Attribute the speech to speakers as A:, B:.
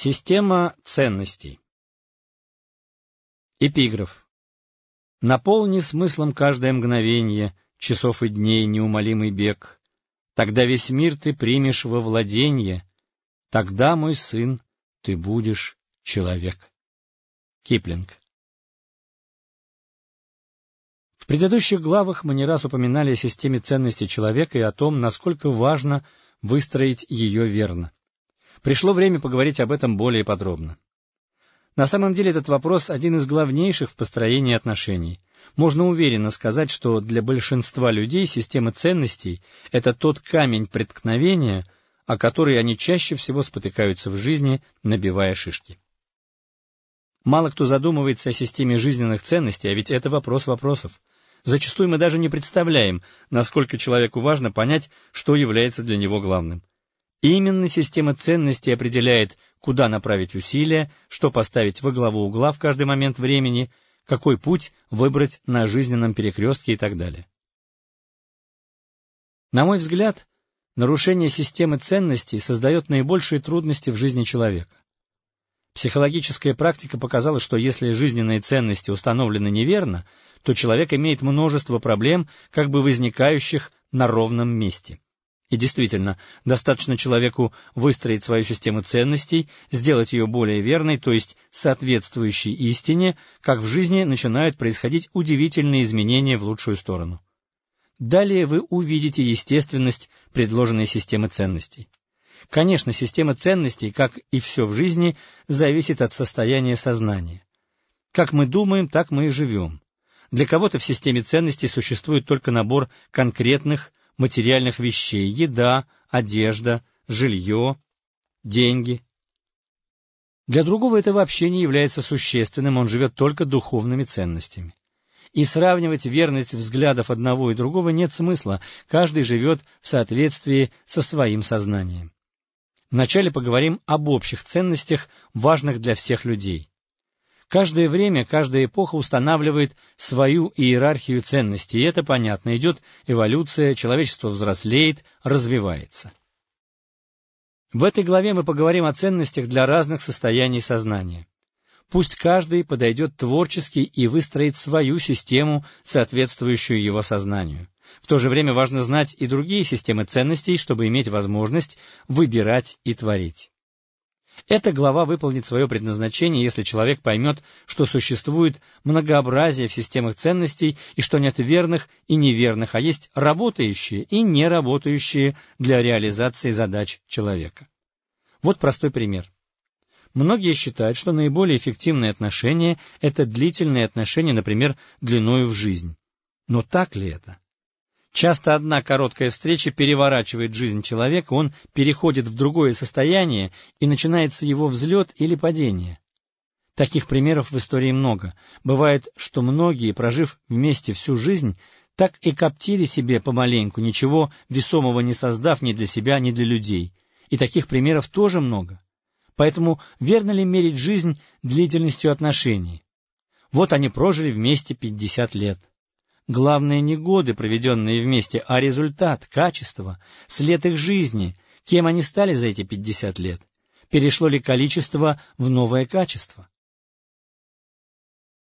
A: Система ценностей Эпиграф Наполни смыслом каждое мгновенье Часов и дней неумолимый бег. Тогда весь мир ты примешь во владенье, Тогда, мой сын, ты будешь человек. Киплинг В предыдущих главах мы не раз упоминали о системе ценностей человека и о том, насколько важно выстроить ее верно. Пришло время поговорить об этом более подробно. На самом деле этот вопрос один из главнейших в построении отношений. Можно уверенно сказать, что для большинства людей система ценностей — это тот камень преткновения, о который они чаще всего спотыкаются в жизни, набивая шишки. Мало кто задумывается о системе жизненных ценностей, а ведь это вопрос вопросов. Зачастую мы даже не представляем, насколько человеку важно понять, что является для него главным. Именно система ценностей определяет, куда направить усилия, что поставить во главу угла в каждый момент времени, какой путь выбрать на жизненном перекрестке и так далее. На мой взгляд, нарушение системы ценностей создает наибольшие трудности в жизни человека. Психологическая практика показала, что если жизненные ценности установлены неверно, то человек имеет множество проблем, как бы возникающих на ровном месте. И действительно, достаточно человеку выстроить свою систему ценностей, сделать ее более верной, то есть соответствующей истине, как в жизни начинают происходить удивительные изменения в лучшую сторону. Далее вы увидите естественность предложенной системы ценностей. Конечно, система ценностей, как и все в жизни, зависит от состояния сознания. Как мы думаем, так мы и живем. Для кого-то в системе ценностей существует только набор конкретных, материальных вещей, еда, одежда, жилье, деньги. Для другого это вообще не является существенным, он живет только духовными ценностями. И сравнивать верность взглядов одного и другого нет смысла, каждый живет в соответствии со своим сознанием. Вначале поговорим об общих ценностях, важных для всех людей. Каждое время, каждая эпоха устанавливает свою иерархию ценностей, и это понятно, идет эволюция, человечество взрослеет, развивается. В этой главе мы поговорим о ценностях для разных состояний сознания. Пусть каждый подойдет творчески и выстроит свою систему, соответствующую его сознанию. В то же время важно знать и другие системы ценностей, чтобы иметь возможность выбирать и творить. Эта глава выполнит свое предназначение, если человек поймет, что существует многообразие в системах ценностей и что нет верных и неверных, а есть работающие и неработающие для реализации задач человека. Вот простой пример. Многие считают, что наиболее эффективные отношения – это длительные отношения, например, длиною в жизнь. Но так ли это? Часто одна короткая встреча переворачивает жизнь человека, он переходит в другое состояние, и начинается его взлет или падение. Таких примеров в истории много. Бывает, что многие, прожив вместе всю жизнь, так и коптили себе помаленьку, ничего весомого не создав ни для себя, ни для людей. И таких примеров тоже много. Поэтому верно ли мерить жизнь длительностью отношений? Вот они прожили вместе пятьдесят лет. Главное не годы, проведенные вместе, а результат, качество, след их жизни, кем они стали за эти пятьдесят лет. Перешло ли количество в новое качество?